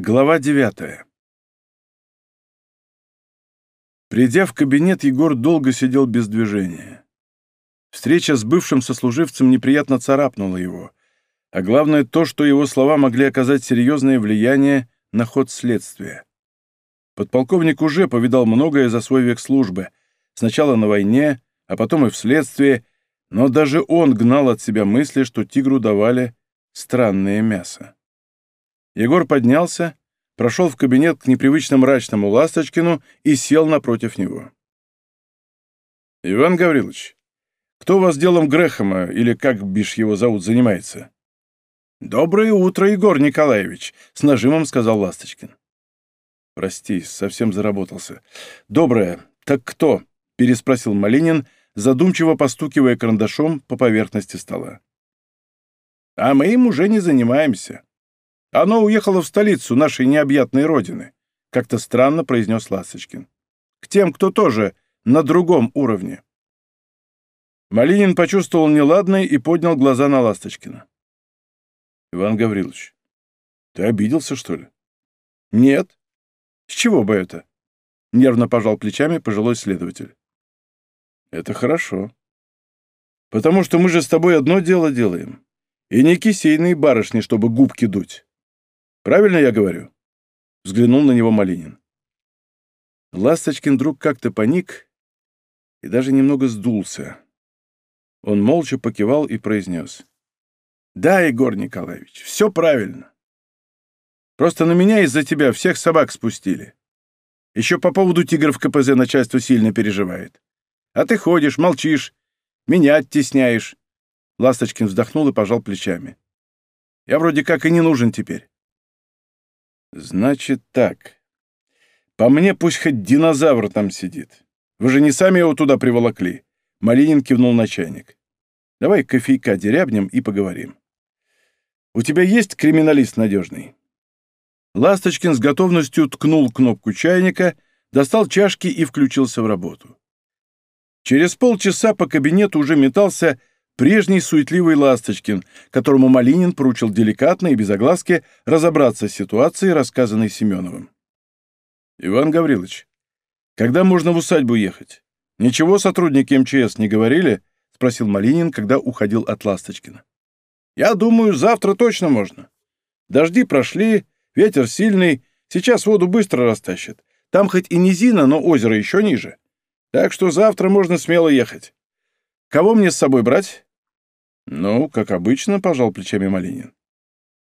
Глава девятая. Придя в кабинет, Егор долго сидел без движения. Встреча с бывшим сослуживцем неприятно царапнула его, а главное то, что его слова могли оказать серьезное влияние на ход следствия. Подполковник уже повидал многое за свой век службы, сначала на войне, а потом и в следствии, но даже он гнал от себя мысли, что тигру давали странное мясо. Егор поднялся, прошел в кабинет к непривычно мрачному Ласточкину и сел напротив него. «Иван Гаврилович, кто у вас делом Грэхэма, или как бишь его зовут, занимается?» «Доброе утро, Егор Николаевич», — с нажимом сказал Ласточкин. «Прости, совсем заработался. Доброе. Так кто?» — переспросил Малинин, задумчиво постукивая карандашом по поверхности стола. «А мы им уже не занимаемся. Оно уехало в столицу нашей необъятной родины», — как-то странно произнес Ласточкин. «К тем, кто тоже на другом уровне». Малинин почувствовал неладное и поднял глаза на Ласточкина. «Иван Гаврилович, ты обиделся, что ли?» «Нет. С чего бы это?» — нервно пожал плечами пожилой следователь. «Это хорошо. Потому что мы же с тобой одно дело делаем. И не кисейные барышни, чтобы губки дуть. Правильно я говорю?» Взглянул на него Малинин. Ласточкин вдруг как-то паник и даже немного сдулся. Он молча покивал и произнес. «Да, Егор Николаевич, все правильно. Просто на меня из-за тебя всех собак спустили. Еще по поводу тигров КПЗ начальство сильно переживает. А ты ходишь, молчишь, меня оттесняешь». Ласточкин вздохнул и пожал плечами. «Я вроде как и не нужен теперь. «Значит так. По мне пусть хоть динозавр там сидит. Вы же не сами его туда приволокли?» Малинин кивнул на чайник. «Давай кофейка дерябнем и поговорим. У тебя есть криминалист надежный?» Ласточкин с готовностью ткнул кнопку чайника, достал чашки и включился в работу. Через полчаса по кабинету уже метался Прежний суетливый Ласточкин, которому Малинин поручил деликатно и без огласки разобраться с ситуацией, рассказанной Семеновым. «Иван Гаврилович, когда можно в усадьбу ехать? Ничего сотрудники МЧС не говорили?» — спросил Малинин, когда уходил от Ласточкина. «Я думаю, завтра точно можно. Дожди прошли, ветер сильный, сейчас воду быстро растащит. Там хоть и низина, но озеро еще ниже. Так что завтра можно смело ехать. Кого мне с собой брать?» «Ну, как обычно», — пожал плечами Малинин.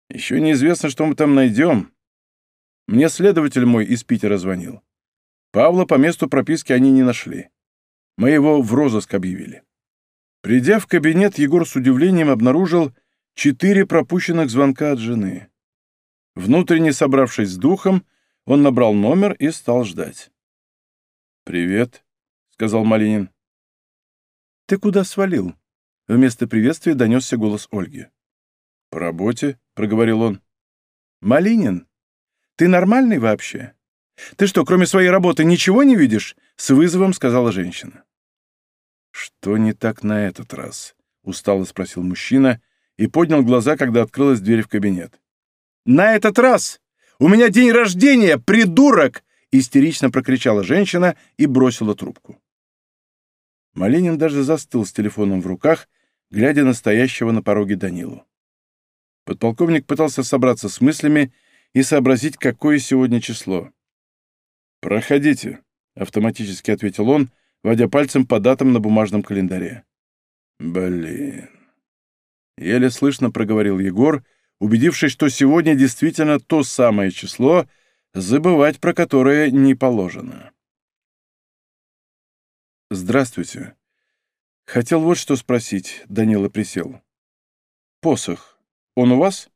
«Еще неизвестно, что мы там найдем. Мне следователь мой из Питера звонил. Павла по месту прописки они не нашли. Мы его в розыск объявили». Придя в кабинет, Егор с удивлением обнаружил четыре пропущенных звонка от жены. Внутренне собравшись с духом, он набрал номер и стал ждать. «Привет», — сказал Малинин. «Ты куда свалил?» Вместо приветствия донесся голос Ольги. «По работе», — проговорил он. «Малинин, ты нормальный вообще? Ты что, кроме своей работы, ничего не видишь?» — с вызовом сказала женщина. «Что не так на этот раз?» — устало спросил мужчина и поднял глаза, когда открылась дверь в кабинет. «На этот раз! У меня день рождения, придурок!» — истерично прокричала женщина и бросила трубку. Малинин даже застыл с телефоном в руках, глядя на стоящего на пороге Данилу. Подполковник пытался собраться с мыслями и сообразить, какое сегодня число. «Проходите», — автоматически ответил он, водя пальцем по датам на бумажном календаре. «Блин...» Еле слышно проговорил Егор, убедившись, что сегодня действительно то самое число, забывать про которое не положено. «Здравствуйте. Хотел вот что спросить», — Данила присел. «Посох. Он у вас?»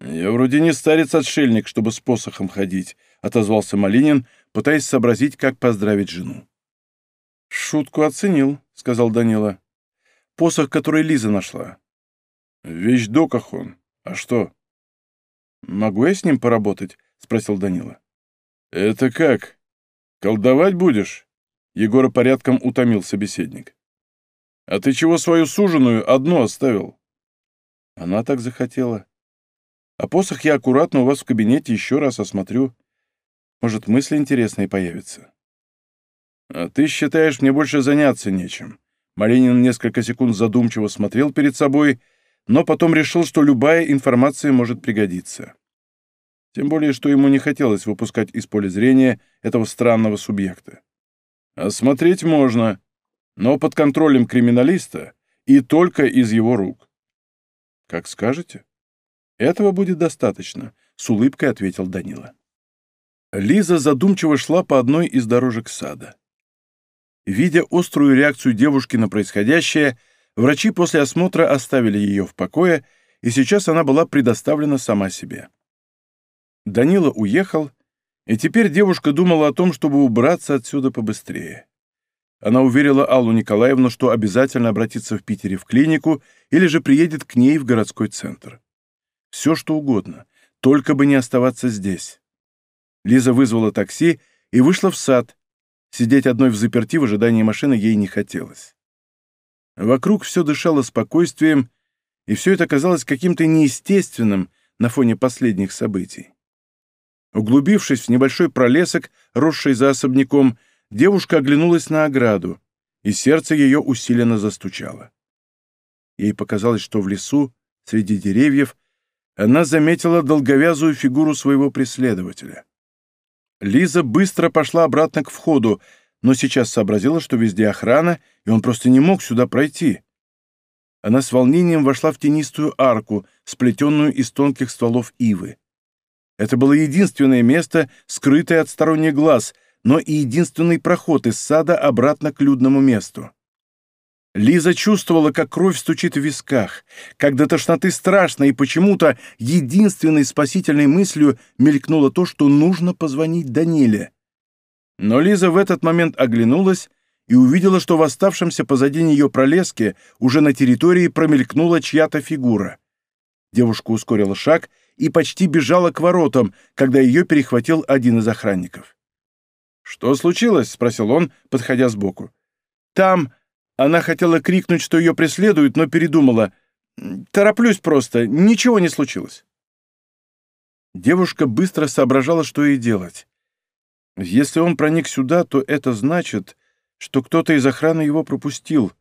«Я вроде не старец-отшельник, чтобы с посохом ходить», — отозвался Малинин, пытаясь сообразить, как поздравить жену. «Шутку оценил», — сказал Данила. «Посох, который Лиза нашла». «В вещдоках он. А что?» «Могу я с ним поработать?» — спросил Данила. «Это как? Колдовать будешь?» Егора порядком утомил собеседник. «А ты чего свою суженую одну оставил?» Она так захотела. А посох я аккуратно у вас в кабинете еще раз осмотрю. Может, мысли интересные появятся. А ты считаешь, мне больше заняться нечем. Малинин несколько секунд задумчиво смотрел перед собой, но потом решил, что любая информация может пригодиться. Тем более, что ему не хотелось выпускать из поля зрения этого странного субъекта. Осмотреть можно, но под контролем криминалиста и только из его рук. Как скажете. Этого будет достаточно, с улыбкой ответил Данила. Лиза задумчиво шла по одной из дорожек сада. Видя острую реакцию девушки на происходящее, врачи после осмотра оставили ее в покое, и сейчас она была предоставлена сама себе. Данила уехал, и теперь девушка думала о том, чтобы убраться отсюда побыстрее. Она уверила Аллу Николаевну, что обязательно обратится в Питере в клинику или же приедет к ней в городской центр. Все, что угодно, только бы не оставаться здесь. Лиза вызвала такси и вышла в сад. Сидеть одной в заперти в ожидании машины ей не хотелось. Вокруг все дышало спокойствием, и все это казалось каким-то неестественным на фоне последних событий. Углубившись в небольшой пролесок, росший за особняком, Девушка оглянулась на ограду, и сердце ее усиленно застучало. Ей показалось, что в лесу, среди деревьев, она заметила долговязую фигуру своего преследователя. Лиза быстро пошла обратно к входу, но сейчас сообразила, что везде охрана, и он просто не мог сюда пройти. Она с волнением вошла в тенистую арку, сплетенную из тонких стволов ивы. Это было единственное место, скрытое от сторонних глаз, но и единственный проход из сада обратно к людному месту. Лиза чувствовала, как кровь стучит в висках, как до тошноты страшно, и почему-то единственной спасительной мыслью мелькнуло то, что нужно позвонить Даниле. Но Лиза в этот момент оглянулась и увидела, что в оставшемся позади нее пролеске уже на территории промелькнула чья-то фигура. Девушка ускорила шаг и почти бежала к воротам, когда ее перехватил один из охранников. «Что случилось?» — спросил он, подходя сбоку. «Там...» — она хотела крикнуть, что ее преследуют, но передумала. «Тороплюсь просто, ничего не случилось». Девушка быстро соображала, что ей делать. Если он проник сюда, то это значит, что кто-то из охраны его пропустил.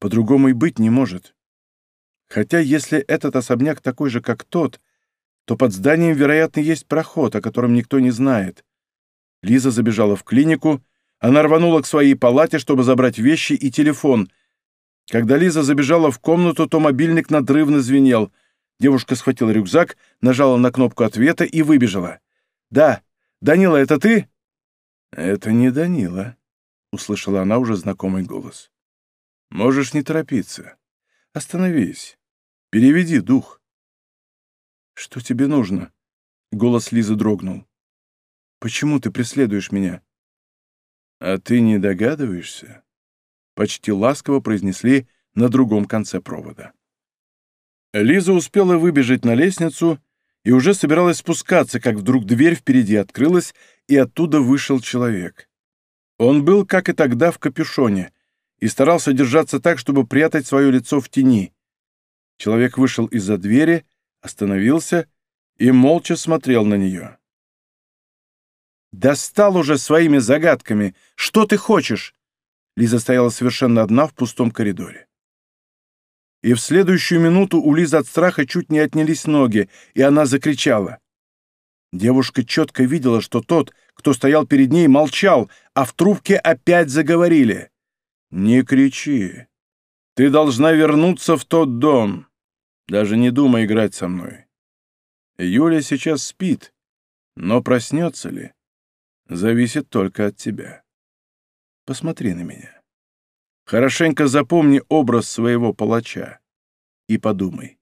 По-другому и быть не может. Хотя если этот особняк такой же, как тот, то под зданием, вероятно, есть проход, о котором никто не знает. Лиза забежала в клинику, она рванула к своей палате, чтобы забрать вещи и телефон. Когда Лиза забежала в комнату, то мобильник надрывно звенел. Девушка схватила рюкзак, нажала на кнопку ответа и выбежала. «Да, Данила, это ты?» «Это не Данила», — услышала она уже знакомый голос. «Можешь не торопиться. Остановись. Переведи дух». «Что тебе нужно?» — голос Лизы дрогнул. Почему ты преследуешь меня?» «А ты не догадываешься?» Почти ласково произнесли на другом конце провода. Лиза успела выбежать на лестницу и уже собиралась спускаться, как вдруг дверь впереди открылась, и оттуда вышел человек. Он был, как и тогда, в капюшоне и старался держаться так, чтобы прятать свое лицо в тени. Человек вышел из-за двери, остановился и молча смотрел на нее. «Достал уже своими загадками! Что ты хочешь?» Лиза стояла совершенно одна в пустом коридоре. И в следующую минуту у Лизы от страха чуть не отнялись ноги, и она закричала. Девушка четко видела, что тот, кто стоял перед ней, молчал, а в трубке опять заговорили. «Не кричи. Ты должна вернуться в тот дом. Даже не думай играть со мной. Юля сейчас спит, но проснется ли?» зависит только от тебя. Посмотри на меня. Хорошенько запомни образ своего палача и подумай,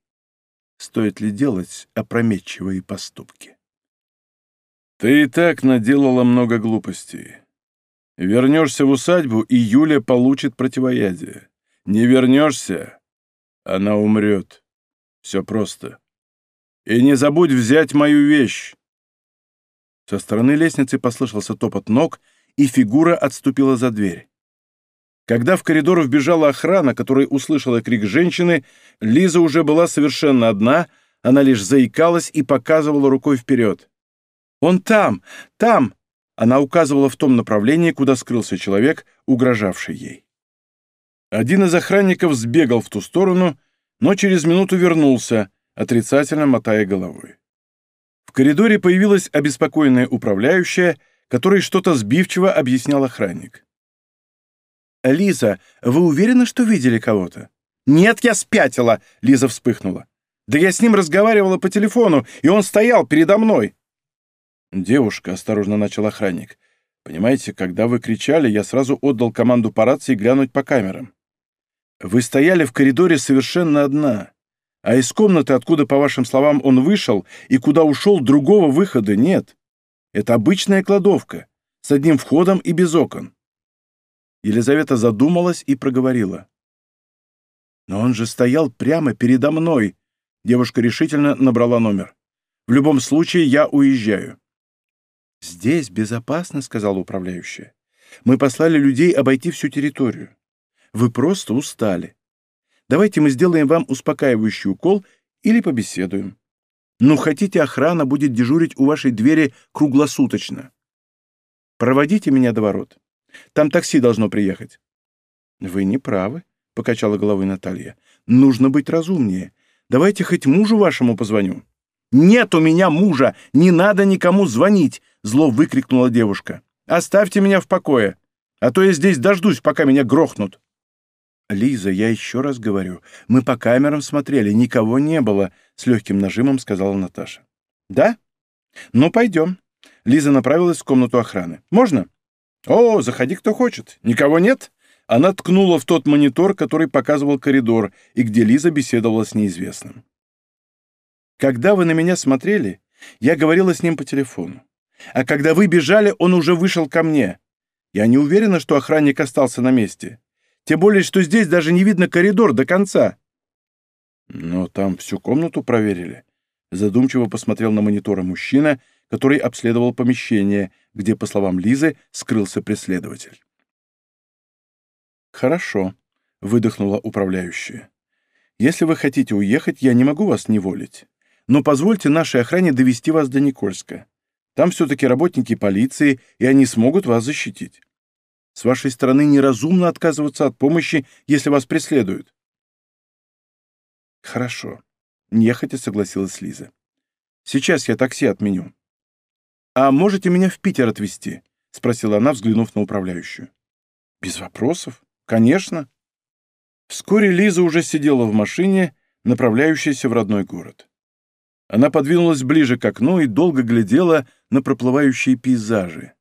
стоит ли делать опрометчивые поступки. Ты и так наделала много глупостей. Вернешься в усадьбу, и Юля получит противоядие. Не вернешься, она умрет. Все просто. И не забудь взять мою вещь. Со стороны лестницы послышался топот ног, и фигура отступила за дверь. Когда в коридор вбежала охрана, которая услышала крик женщины, Лиза уже была совершенно одна, Она лишь заикалась и показывала рукой вперед. «Он там! Там!» Она указывала в том направлении, куда скрылся человек, угрожавший ей. Один из охранников сбегал в ту сторону, но через минуту вернулся, отрицательно мотая головой. В коридоре появилась обеспокоенная управляющая, которой что-то сбивчиво объяснял охранник. «Лиза, вы уверены, что видели кого-то?» «Нет, я спятила!» — Лиза вспыхнула. «Да я с ним разговаривала по телефону, и он стоял передо мной!» «Девушка», — осторожно начал охранник, — «понимаете, когда вы кричали, я сразу отдал команду по рации глянуть по камерам. Вы стояли в коридоре совершенно одна, а из комнаты, откуда, по вашим словам, он вышел, и куда ушел, другого выхода нет. Это обычная кладовка, с одним входом и без окон». Елизавета задумалась и проговорила. «Но он же стоял прямо передо мной!» Девушка решительно набрала номер. «В любом случае, я уезжаю». «Здесь безопасно», — сказала управляющая. «Мы послали людей обойти всю территорию. Вы просто устали. Давайте мы сделаем вам успокаивающий укол или побеседуем. Ну, хотите, охрана будет дежурить у вашей двери круглосуточно. Проводите меня до ворот. Там такси должно приехать». «Вы не правы», — покачала головой Наталья. «Нужно быть разумнее. Давайте хоть мужу вашему позвоню». «Нет у меня мужа! Не надо никому звонить!» — зло выкрикнула девушка. «Оставьте меня в покое, а то я здесь дождусь, пока меня грохнут». «Лиза, я еще раз говорю, мы по камерам смотрели, никого не было», — с легким нажимом сказала Наташа. «Да? Ну, пойдем». Лиза направилась в комнату охраны. «Можно?» «О, заходи, кто хочет. Никого нет?» Она ткнула в тот монитор, который показывал коридор, и где Лиза беседовала с неизвестным. «Когда вы на меня смотрели, я говорила с ним по телефону. А когда вы бежали, он уже вышел ко мне. Я не уверена, что охранник остался на месте. Тем более, что здесь даже не видно коридор до конца». «Но там всю комнату проверили». Задумчиво посмотрел на мониторы мужчина, который обследовал помещение, где, по словам Лизы, скрылся преследователь. «Хорошо», — выдохнула управляющая. «Если вы хотите уехать, я не могу вас неволить. Но позвольте нашей охране довести вас до Никольска. Там все-таки работники полиции, и они смогут вас защитить. С вашей стороны неразумно отказываться от помощи, если вас преследуют». «Хорошо», — нехотя согласилась Лиза. «Сейчас я такси отменю». «А можете меня в Питер отвезти?» — спросила она, взглянув на управляющую. «Без вопросов. «Конечно». Вскоре Лиза уже сидела в машине, направляющейся в родной город. Она подвинулась ближе к окну и долго глядела на проплывающие пейзажи.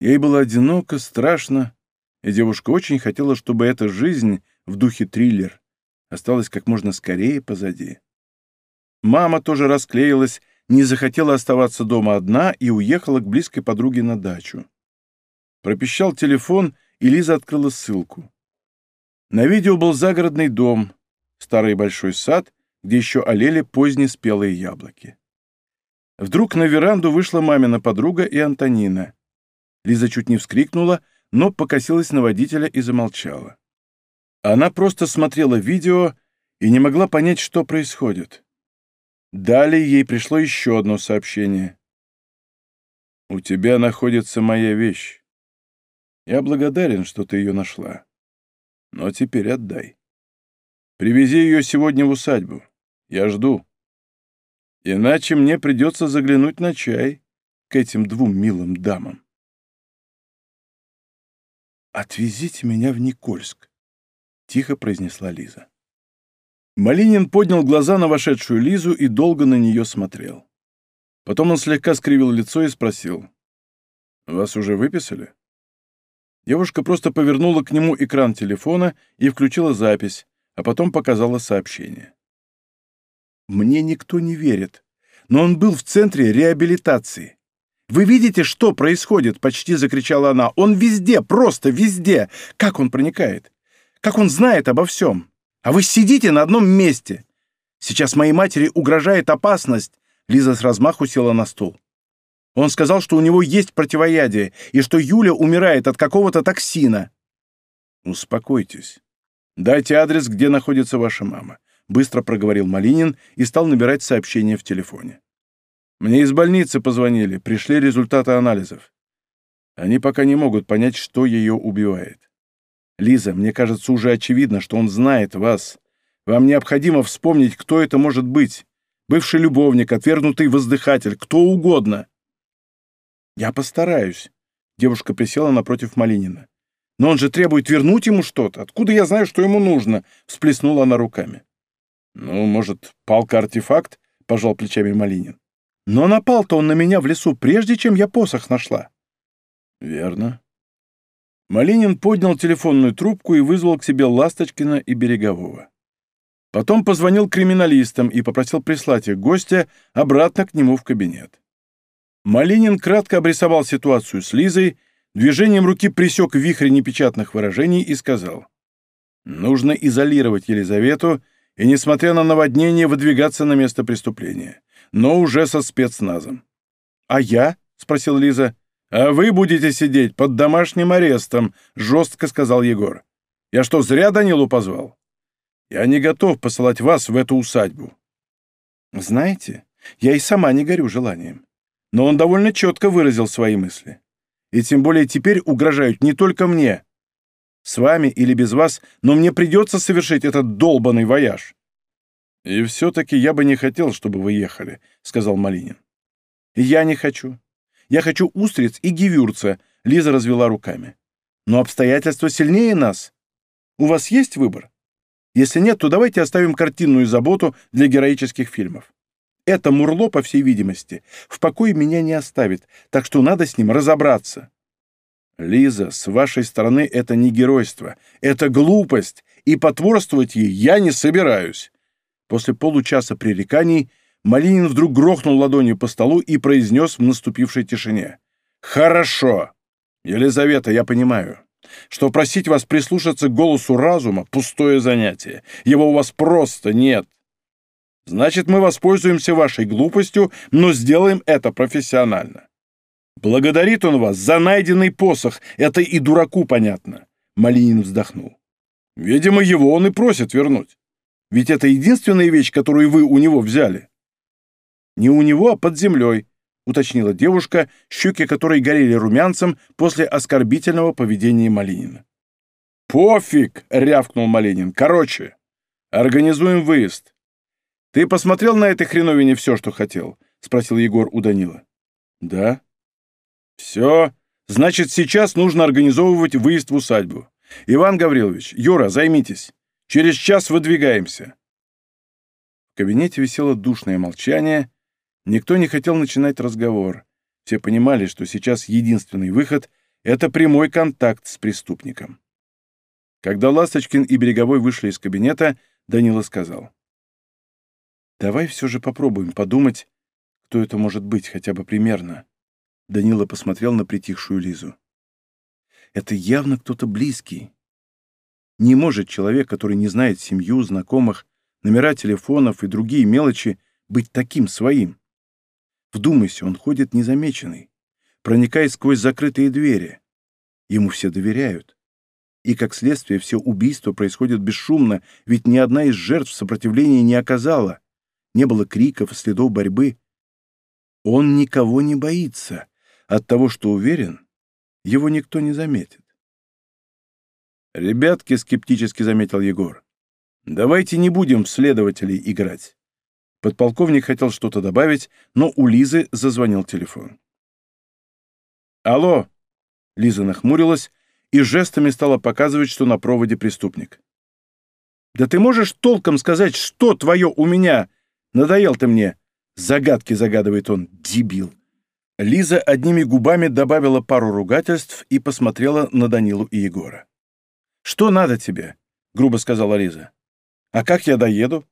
Ей было одиноко, страшно, и девушка очень хотела, чтобы эта жизнь в духе триллер осталась как можно скорее позади. Мама тоже расклеилась, не захотела оставаться дома одна и уехала к близкой подруге на дачу. Пропищал телефон, и Лиза открыла ссылку. На видео был загородный дом, старый большой сад, где еще олели поздние спелые яблоки. Вдруг на веранду вышла мамина подруга и Антонина. Лиза чуть не вскрикнула, но покосилась на водителя и замолчала. Она просто смотрела видео и не могла понять, что происходит. Далее ей пришло еще одно сообщение. «У тебя находится моя вещь. Я благодарен, что ты ее нашла. Но теперь отдай. Привези ее сегодня в усадьбу. Я жду. Иначе мне придется заглянуть на чай к этим двум милым дамам. «Отвезите меня в Никольск», — тихо произнесла Лиза. Малинин поднял глаза на вошедшую Лизу и долго на нее смотрел. Потом он слегка скривил лицо и спросил. «Вас уже выписали?» Девушка просто повернула к нему экран телефона и включила запись, а потом показала сообщение. «Мне никто не верит, но он был в центре реабилитации. Вы видите, что происходит?» — почти закричала она. «Он везде, просто везде! Как он проникает? Как он знает обо всем? А вы сидите на одном месте! Сейчас моей матери угрожает опасность!» Лиза с размаху села на стул. Он сказал, что у него есть противоядие, и что Юля умирает от какого-то токсина. Успокойтесь. Дайте адрес, где находится ваша мама. быстро проговорил Малинин и стал набирать сообщение в телефоне. «Мне из больницы позвонили, пришли результаты анализов. Они пока не могут понять, что ее убивает. Лиза, мне кажется, уже очевидно, что он знает вас. Вам необходимо вспомнить, кто это может быть. Бывший любовник, отвергнутый воздыхатель, кто угодно. Я постараюсь. Девушка присела напротив Малинина. Но он же требует вернуть ему что-то. Откуда я знаю, что ему нужно? Всплеснула она руками. Ну, может, палка-артефакт? Пожал плечами Малинин. Но напал-то он на меня в лесу, прежде чем я посох нашла. Верно. Малинин поднял телефонную трубку и вызвал к себе Ласточкина и Берегового. Потом позвонил криминалистам и попросил прислать их гостя обратно к нему в кабинет. Малинин кратко обрисовал ситуацию с Лизой, движением руки пресек вихрь непечатных выражений и сказал, «Нужно изолировать Елизавету и, несмотря на наводнение, выдвигаться на место преступления, но уже со спецназом». «А я?» — спросил Лиза. «А вы будете сидеть под домашним арестом», — жестко сказал Егор. «Я что, зря Данилу позвал? Я не готов посылать вас в эту усадьбу». «Знаете, я и сама не горю желанием. Но он довольно четко выразил свои мысли. И тем более теперь угрожают не только мне. С вами или без вас, но мне придется совершить этот долбанный вояж». «И все-таки я бы не хотел, чтобы вы ехали», — сказал Малинин. «Я не хочу. Я хочу устриц и гивюрца», — Лиза развела руками. «Но обстоятельства сильнее нас. У вас есть выбор? Если нет, то давайте оставим картинную заботу для героических фильмов. Это Мурло, по всей видимости, в покое меня не оставит, так что надо с ним разобраться». «Лиза, с вашей стороны это не геройство, это глупость, и потворствовать ей я не собираюсь». После получаса пререканий Малинин вдруг грохнул ладонью по столу и произнес в наступившей тишине. «Хорошо. Елизавета, я понимаю, что просить вас прислушаться к голосу разума — пустое занятие. Его у вас просто нет. Значит, мы воспользуемся вашей глупостью, но сделаем это профессионально. Благодарит он вас за найденный посох, это и дураку понятно. Малинин вздохнул. Видимо, его он и просит вернуть. Ведь это единственная вещь, которую вы у него взяли. Не у него, а под землей», — уточнила девушка, щеки которой горели румянцем после оскорбительного поведения Малинина. «Пофиг!» — рявкнул Малинин. «Короче, организуем выезд». «Ты посмотрел на этой хреновине все, что хотел?» — спросил Егор у Данила. «Да». «Все. Значит, сейчас нужно организовывать выезд в усадьбу. Иван Гаврилович, Юра, займитесь. Через час выдвигаемся». В кабинете висело душное молчание, Никто не хотел начинать разговор. Все понимали, что сейчас единственный выход — это прямой контакт с преступником. Когда Ласточкин и Береговой вышли из кабинета, Данила сказал. «Давай все же попробуем подумать, кто это может быть, хотя бы примерно». Данила посмотрел на притихшую Лизу. «Это явно кто-то близкий. Не может человек, который не знает семью, знакомых, номера телефонов и другие мелочи, быть таким своим. Вдумайся, он ходит незамеченный, проникает сквозь закрытые двери. Ему все доверяют. И, как следствие, все убийства происходят бесшумно, ведь ни одна из жертв сопротивления не оказала. Не было криков следов борьбы. Он никого не боится. От того, что уверен, его никто не заметит. «Ребятки», — скептически заметил Егор, — «давайте не будем в следователей играть. Подполковник хотел что-то добавить, но у Лизы зазвонил телефон. «Алло!» Лиза нахмурилась и жестами стала показывать, что на проводе преступник. «Да ты можешь толком сказать, что твое у меня? Надоел ты мне!» Загадки загадывает он, дебил. Лиза одними губами добавила пару ругательств и посмотрела на Данилу и Егора. «Что надо тебе?» — грубо сказала Лиза. «А как я доеду?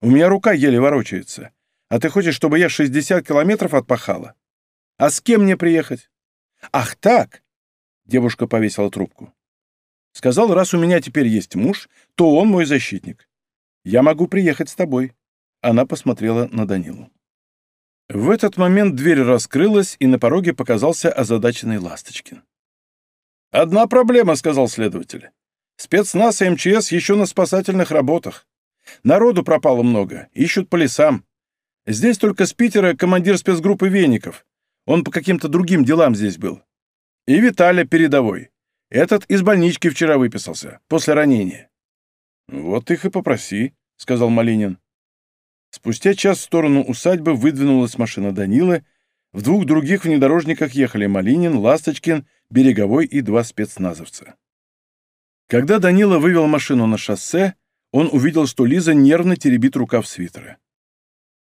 У меня рука еле ворочается. А ты хочешь, чтобы я 60 километров отпахала? А с кем мне приехать? Ах так! Девушка повесила трубку. Сказал, раз у меня теперь есть муж, то он мой защитник. Я могу приехать с тобой. Она посмотрела на Данилу. В этот момент дверь раскрылась, и на пороге показался озадаченный Ласточкин. «Одна проблема», — сказал следователь. «Спецназ и МЧС еще на спасательных работах. Народу пропало много, ищут по лесам. Здесь только с Питера командир спецгруппы Веников. Он по каким-то другим делам здесь был. И Виталя передовой. Этот из больнички вчера выписался, после ранения. «Вот их и попроси», — сказал Малинин. Спустя час в сторону усадьбы выдвинулась машина Данилы, в двух других внедорожниках ехали Малинин, Ласточкин, Береговой и два спецназовца. Когда Данила вывел машину на шоссе, он увидел, что Лиза нервно теребит рукав свитера.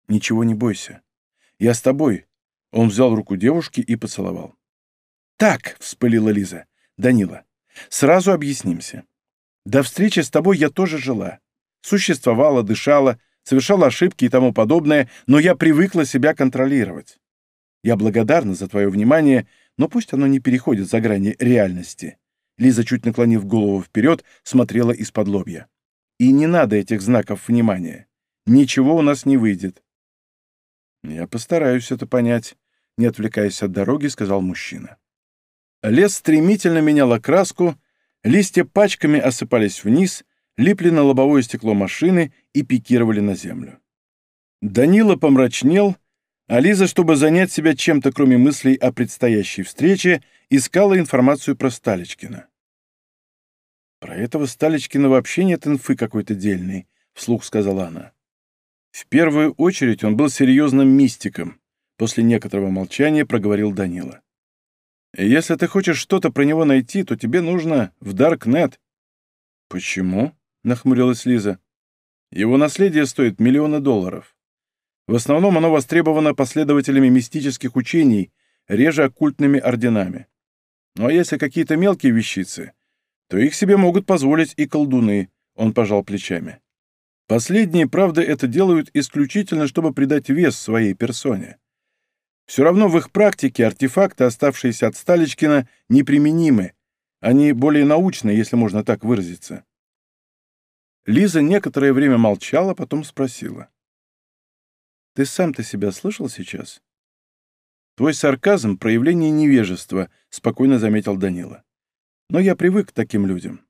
«Ничего не бойся. Я с тобой». Он взял руку девушки и поцеловал. «Так», — вспылила Лиза, — «Данила, сразу объяснимся. До встречи с тобой я тоже жила. Существовала, дышала, совершала ошибки и тому подобное, но я привыкла себя контролировать. Я благодарна за твое внимание, но пусть оно не переходит за грани реальности». Лиза, чуть наклонив голову вперед, смотрела из-под лобья. «И не надо этих знаков внимания. Ничего у нас не выйдет». «Я постараюсь это понять», — не отвлекаясь от дороги, сказал мужчина. Лес стремительно менял окраску, листья пачками осыпались вниз, липли на лобовое стекло машины и пикировали на землю. Данила помрачнел, а Лиза, чтобы занять себя чем-то, кроме мыслей о предстоящей встрече, искала информацию про Сталичкина. «Про этого Сталичкина вообще нет инфы какой-то дельной», — вслух сказала она. «В первую очередь он был серьезным мистиком», — после некоторого молчания проговорил Данила. «Если ты хочешь что-то про него найти, то тебе нужно в Даркнет». «Почему?» — нахмурилась Лиза. «Его наследие стоит миллионы долларов. В основном оно востребовано последователями мистических учений, реже оккультными орденами. Ну а если какие-то мелкие вещицы, то их себе могут позволить и колдуны», — он пожал плечами. Последние, правда, это делают исключительно, чтобы придать вес своей персоне. Все равно в их практике артефакты, оставшиеся от Сталичкина, неприменимы. Они более научны, если можно так выразиться. Лиза некоторое время молчала, потом спросила. «Ты сам-то себя слышал сейчас?» «Твой сарказм — проявление невежества», — спокойно заметил Данила. «Но я привык к таким людям.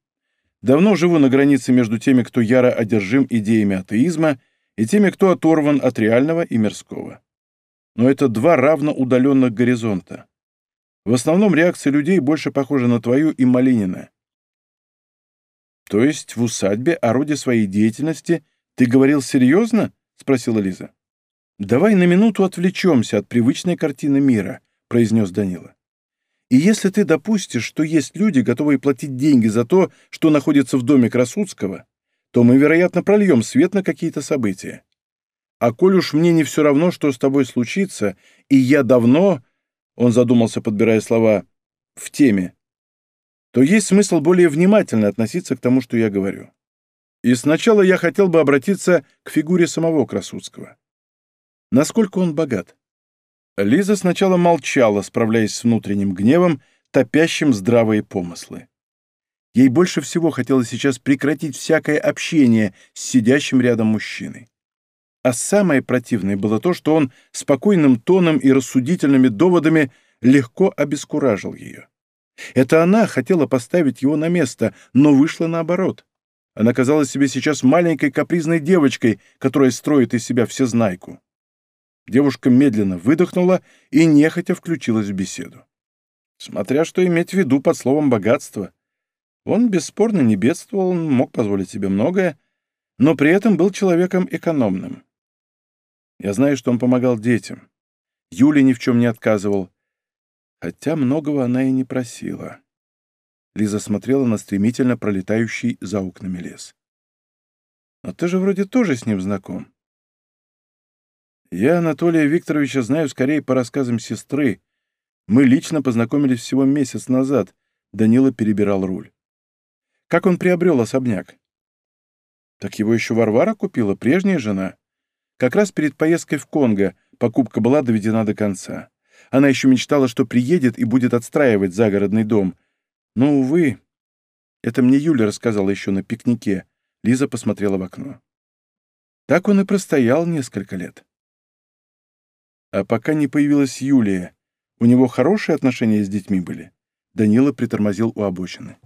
Давно живу на границе между теми, кто яро одержим идеями атеизма, и теми, кто оторван от реального и мирского но это два равно удаленных горизонта. В основном реакция людей больше похожа на твою и Малинина. То есть в усадьбе о роде своей деятельности ты говорил серьезно? Спросила Лиза. Давай на минуту отвлечемся от привычной картины мира, произнес Данила. И если ты допустишь, что есть люди, готовые платить деньги за то, что находится в доме Красудского, то мы, вероятно, прольем свет на какие-то события. А коль уж мне не все равно, что с тобой случится, и я давно, он задумался, подбирая слова, в теме, то есть смысл более внимательно относиться к тому, что я говорю. И сначала я хотел бы обратиться к фигуре самого Красудского. Насколько он богат? Лиза сначала молчала, справляясь с внутренним гневом, топящим здравые помыслы. Ей больше всего хотелось сейчас прекратить всякое общение с сидящим рядом мужчиной. А самое противное было то, что он спокойным тоном и рассудительными доводами легко обескуражил ее. Это она хотела поставить его на место, но вышло наоборот. Она казалась себе сейчас маленькой капризной девочкой, которая строит из себя всезнайку. Девушка медленно выдохнула и нехотя включилась в беседу. Смотря что иметь в виду под словом «богатство». Он бесспорно не бедствовал, он мог позволить себе многое, но при этом был человеком экономным. Я знаю, что он помогал детям. Юле ни в чем не отказывал. Хотя многого она и не просила. Лиза смотрела на стремительно пролетающий за окнами лес. «Но ты же вроде тоже с ним знаком». «Я Анатолия Викторовича знаю скорее по рассказам сестры. Мы лично познакомились всего месяц назад», — Данила перебирал руль. «Как он приобрел особняк?» «Так его еще Варвара купила, прежняя жена. Как раз перед поездкой в Конго покупка была доведена до конца. Она еще мечтала, что приедет и будет отстраивать загородный дом. Но, увы, это мне Юля рассказала еще на пикнике. Лиза посмотрела в окно. Так он и простоял несколько лет. А пока не появилась Юлия, у него хорошие отношения с детьми были. Данила притормозил у обочины.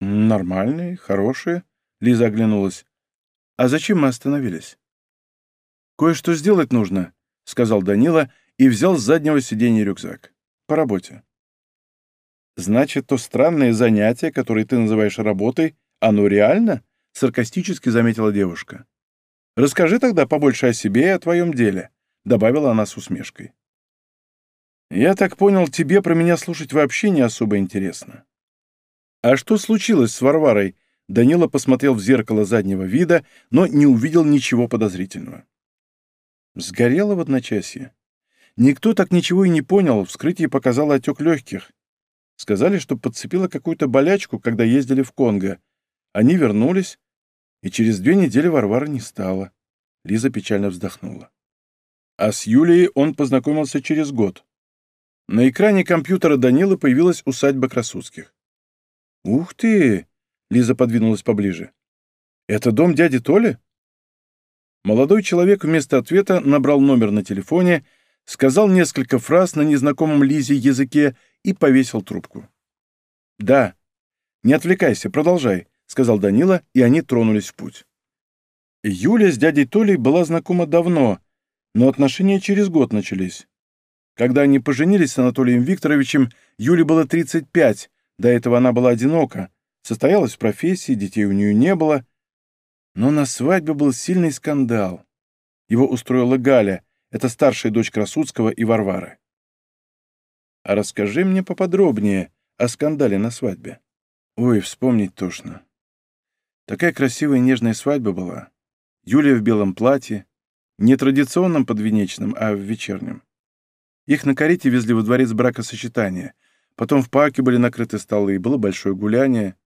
«Нормальные, хорошие», — Лиза оглянулась. А зачем мы остановились? Кое-что сделать нужно, сказал Данила и взял с заднего сиденья рюкзак. По работе. Значит, то странное занятие, которое ты называешь работой, оно реально? Саркастически заметила девушка. Расскажи тогда побольше о себе и о твоем деле, добавила она с усмешкой. Я так понял, тебе про меня слушать вообще не особо интересно. А что случилось с Варварой? Данила посмотрел в зеркало заднего вида, но не увидел ничего подозрительного. Сгорела в одночасье. Никто так ничего и не понял, вскрытие показало отек легких. Сказали, что подцепила какую-то болячку, когда ездили в Конго. Они вернулись, и через две недели Варвара не стало. Лиза печально вздохнула. А с Юлией он познакомился через год. На экране компьютера Данилы появилась усадьба Красудских. «Ух ты!» — Лиза подвинулась поближе. «Это дом дяди Толи?» Молодой человек вместо ответа набрал номер на телефоне, сказал несколько фраз на незнакомом Лизе языке и повесил трубку. «Да. Не отвлекайся, продолжай», — сказал Данила, и они тронулись в путь. Юля с дядей Толей была знакома давно, но отношения через год начались. Когда они поженились с Анатолием Викторовичем, Юле было 35, до этого она была одинока, состоялась в профессии, детей у нее не было. Но на свадьбе был сильный скандал. Его устроила Галя, это старшая дочь Красудского и Варвары. А расскажи мне поподробнее о скандале на свадьбе. Ой, вспомнить тошно. Такая красивая нежная свадьба была. Юлия в белом платье, не традиционном подвенечном, а в вечернем. Их на карете везли во дворец бракосочетания. Потом в парке были накрыты столы, было большое гуляние.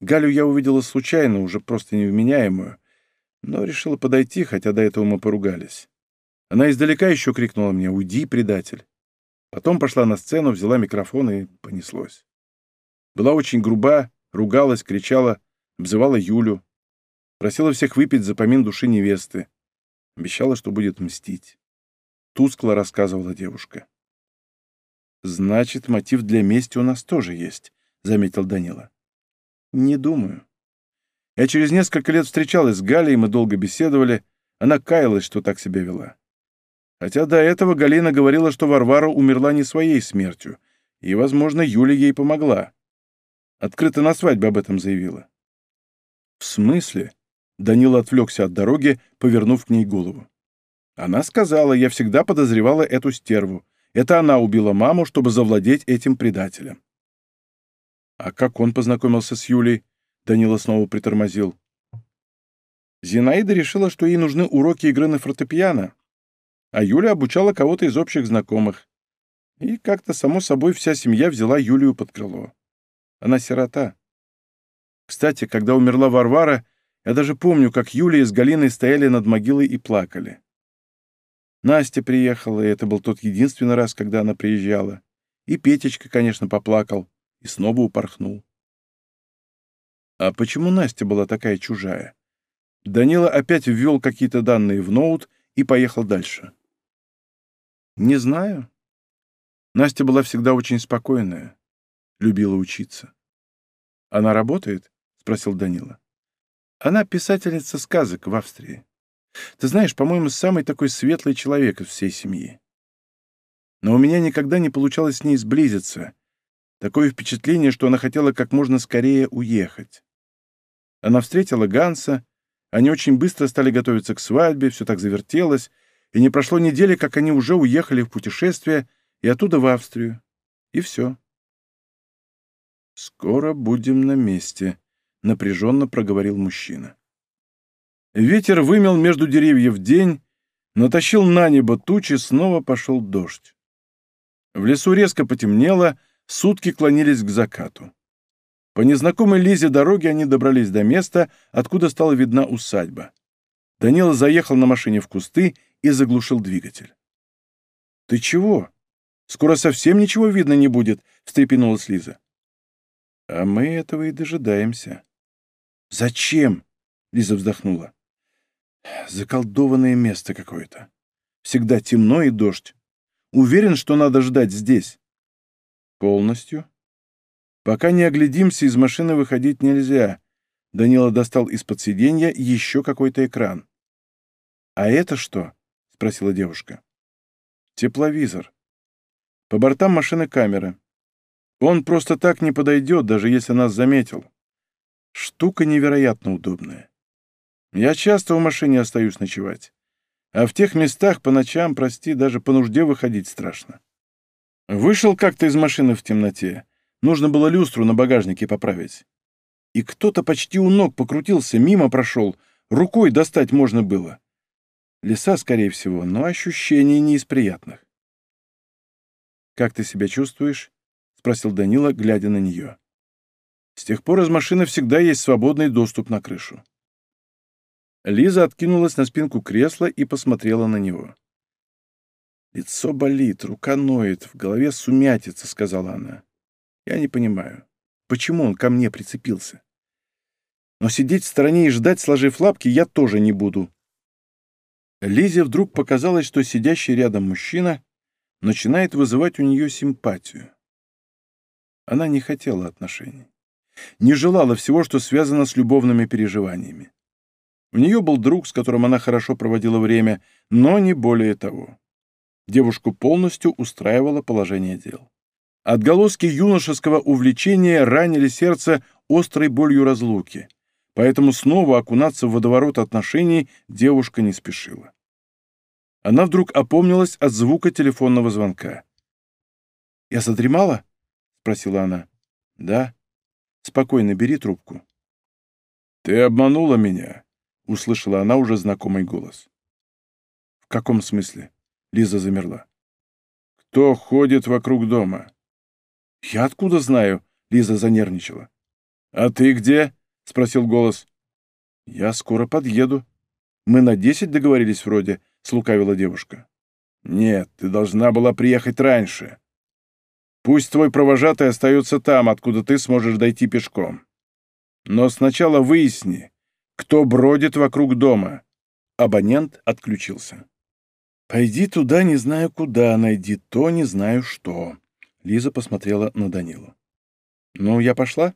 Галю я увидела случайно, уже просто невменяемую, но решила подойти, хотя до этого мы поругались. Она издалека еще крикнула мне «Уйди, предатель!». Потом пошла на сцену, взяла микрофон и понеслось. Была очень груба, ругалась, кричала, обзывала Юлю. Просила всех выпить за помин души невесты. Обещала, что будет мстить. Тускло рассказывала девушка. «Значит, мотив для мести у нас тоже есть», — заметил Данила. «Не думаю. Я через несколько лет встречалась с Галей, мы долго беседовали. Она каялась, что так себя вела. Хотя до этого Галина говорила, что Варвара умерла не своей смертью, и, возможно, Юля ей помогла. Открыто на свадьбе об этом заявила. «В смысле?» — Данила отвлекся от дороги, повернув к ней голову. Она сказала, я всегда подозревала эту стерву. Это она убила маму, чтобы завладеть этим предателем. А как он познакомился с Юлей? Данила снова притормозил. Зинаида решила, что ей нужны уроки игры на фортепиано, а Юля обучала кого-то из общих знакомых. И как-то, само собой, вся семья взяла Юлию под крыло. Она сирота. Кстати, когда умерла Варвара, я даже помню, как Юлия с Галиной стояли над могилой и плакали. Настя приехала, и это был тот единственный раз, когда она приезжала. И Петечка, конечно, поплакал и снова упорхнул. А почему Настя была такая чужая? Данила опять ввел какие-то данные в ноут и поехал дальше. Не знаю. Настя была всегда очень спокойная, любила учиться. Она работает? спросил Данила. Она писательница сказок в Австрии. Ты знаешь, по-моему, самый такой светлый человек из всей семьи. Но у меня никогда не получалось с ней сблизиться. Такое впечатление, что она хотела как можно скорее уехать. Она встретила Ганса, они очень быстро стали готовиться к свадьбе, все так завертелось, и не прошло недели, как они уже уехали в путешествие и оттуда в Австрию. И все. «Скоро будем на месте», — напряженно проговорил мужчина. Ветер вымел между деревьев день, натащил на небо тучи, снова пошел дождь. В лесу резко потемнело, сутки клонились к закату. По незнакомой Лизе дороге они добрались до места, откуда стала видна усадьба. Данила заехал на машине в кусты и заглушил двигатель. «Ты чего? Скоро совсем ничего видно не будет», — встрепенулась Лиза. «А мы этого и дожидаемся». «Зачем?» — Лиза вздохнула. Заколдованное место какое-то. Всегда темно и дождь. Уверен, что надо ждать здесь. Полностью. Пока не оглядимся, из машины выходить нельзя. Данила достал из-под сиденья еще какой-то экран. «А это что?» — спросила девушка. «Тепловизор. По бортам машины камеры. Он просто так не подойдет, даже если нас заметил. Штука невероятно удобная. Я часто в машине остаюсь ночевать. А в тех местах по ночам, прости, даже по нужде выходить страшно. Вышел как-то из машины в темноте. Нужно было люстру на багажнике поправить. И кто-то почти у ног покрутился, мимо прошел, рукой достать можно было. Леса, скорее всего, но ощущения не из приятных. «Как ты себя чувствуешь?» — спросил Данила, глядя на нее. «С тех пор из машины всегда есть свободный доступ на крышу». Лиза откинулась на спинку кресла и посмотрела на него. «Лицо болит, рука ноет, в голове сумятица», — сказала она. «Я не понимаю, почему он ко мне прицепился? Но сидеть в стороне и ждать, сложив лапки, я тоже не буду». Лизе вдруг показалось, что сидящий рядом мужчина начинает вызывать у нее симпатию. Она не хотела отношений, не желала всего, что связано с любовными переживаниями. У нее был друг, с которым она хорошо проводила время, но не более того. Девушку полностью устраивало положение дел. Отголоски юношеского увлечения ранили сердце острой болью разлуки, поэтому снова окунаться в водоворот отношений девушка не спешила. Она вдруг опомнилась от звука телефонного звонка. «Я задремала?» — спросила она. «Да. Спокойно, бери трубку». «Ты обманула меня», — услышала она уже знакомый голос. «В каком смысле?» — Лиза замерла. «Кто ходит вокруг дома?» «Я откуда знаю?» — Лиза занервничала. «А ты где?» — спросил голос. «Я скоро подъеду. Мы на десять договорились вроде», — слукавила девушка. «Нет, ты должна была приехать раньше. Пусть твой провожатый остается там, откуда ты сможешь дойти пешком. Но сначала выясни, кто бродит вокруг дома. Абонент отключился. «Пойди туда, не знаю куда, найди то, не знаю что». Лиза посмотрела на Данилу. «Ну, я пошла?»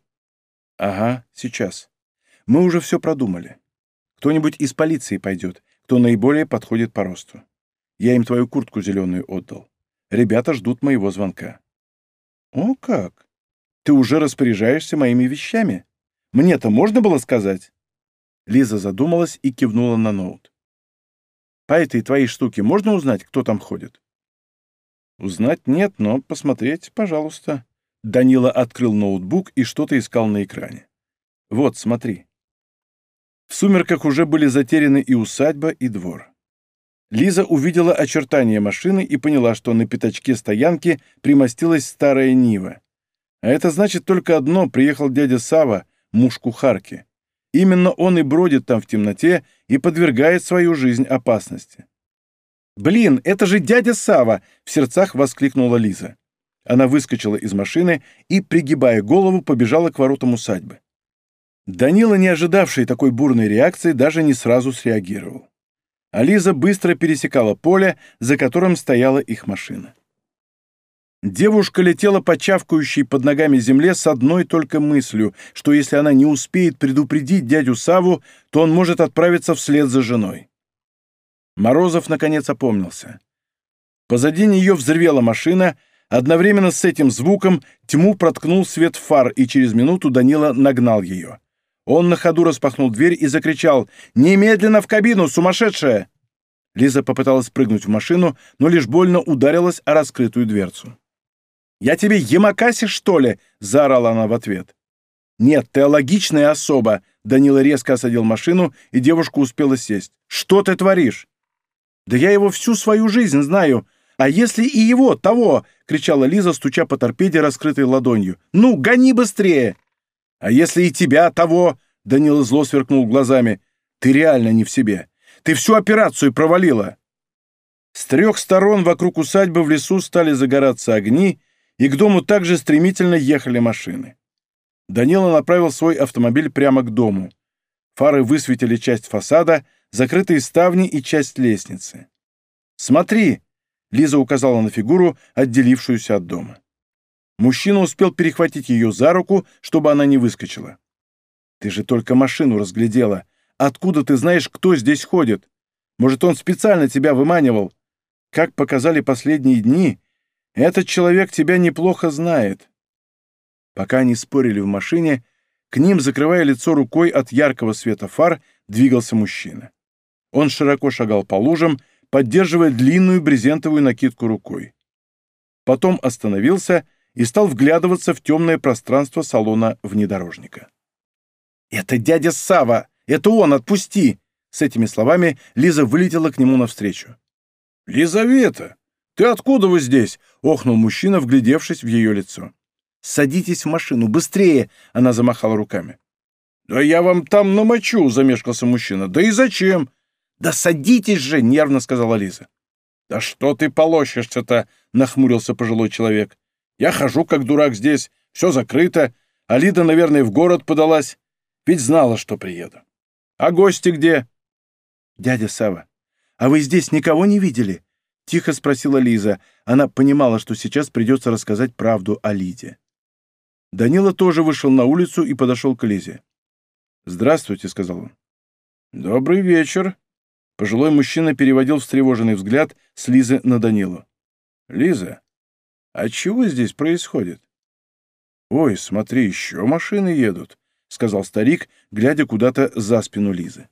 «Ага, сейчас. Мы уже все продумали. Кто-нибудь из полиции пойдет, кто наиболее подходит по росту. Я им твою куртку зеленую отдал. Ребята ждут моего звонка». «О, как? Ты уже распоряжаешься моими вещами? Мне-то можно было сказать?» Лиза задумалась и кивнула на ноут. «По этой твоей штуке можно узнать, кто там ходит?» «Узнать нет, но посмотреть, пожалуйста». Данила открыл ноутбук и что-то искал на экране. «Вот, смотри». В сумерках уже были затеряны и усадьба, и двор. Лиза увидела очертания машины и поняла, что на пятачке стоянки примостилась старая Нива. А это значит только одно — приехал дядя Сава, муж кухарки. Именно он и бродит там в темноте и подвергает свою жизнь опасности. «Блин, это же дядя Сава!» — в сердцах воскликнула Лиза. Она выскочила из машины и, пригибая голову, побежала к воротам усадьбы. Данила, не ожидавший такой бурной реакции, даже не сразу среагировал. А Лиза быстро пересекала поле, за которым стояла их машина. Девушка летела по чавкающей под ногами земле с одной только мыслью, что если она не успеет предупредить дядю Саву, то он может отправиться вслед за женой. Морозов, наконец, опомнился. Позади нее взревела машина, одновременно с этим звуком тьму проткнул свет фар, и через минуту Данила нагнал ее. Он на ходу распахнул дверь и закричал «Немедленно в кабину, сумасшедшая!» Лиза попыталась прыгнуть в машину, но лишь больно ударилась о раскрытую дверцу. «Я тебе Ямакаси, что ли?» — заорала она в ответ. «Нет, ты логичная особа!» — Данила резко осадил машину, и девушка успела сесть. «Что ты творишь?» «Да я его всю свою жизнь знаю. А если и его, того?» — кричала Лиза, стуча по торпеде, раскрытой ладонью. «Ну, гони быстрее!» «А если и тебя, того?» — Данила зло сверкнул глазами. «Ты реально не в себе. Ты всю операцию провалила!» С трех сторон вокруг усадьбы в лесу стали загораться огни, и к дому также стремительно ехали машины. Данила направил свой автомобиль прямо к дому. Фары высветили часть фасада, закрытые ставни и часть лестницы. «Смотри!» — Лиза указала на фигуру, отделившуюся от дома. Мужчина успел перехватить ее за руку, чтобы она не выскочила. Ты же только машину разглядела. Откуда ты знаешь, кто здесь ходит? Может, он специально тебя выманивал? Как показали последние дни, этот человек тебя неплохо знает». Пока они спорили в машине, к ним, закрывая лицо рукой от яркого света фар, двигался мужчина. Он широко шагал по лужам, поддерживая длинную брезентовую накидку рукой. Потом остановился и стал вглядываться в темное пространство салона внедорожника. «Это дядя Сава! Это он! Отпусти!» С этими словами Лиза вылетела к нему навстречу. «Лизавета, ты откуда вы здесь?» — охнул мужчина, вглядевшись в ее лицо. «Садитесь в машину, быстрее!» — она замахала руками. «Да я вам там намочу!» — замешкался мужчина. «Да и зачем?» «Да садитесь же!» — нервно сказала Лиза. «Да что ты полощешься-то?» — нахмурился пожилой человек. «Я хожу, как дурак здесь, все закрыто, а Лида, наверное, в город подалась, ведь знала, что приеду. А гости где?» «Дядя Сава, а вы здесь никого не видели?» — тихо спросила Лиза. Она понимала, что сейчас придется рассказать правду о Лиде. Данила тоже вышел на улицу и подошел к Лизе. «Здравствуйте», — сказал он. «Добрый вечер», Пожилой мужчина переводил встревоженный взгляд с Лизы на Данилу. «Лиза, а чего здесь происходит?» «Ой, смотри, еще машины едут», — сказал старик, глядя куда-то за спину Лизы.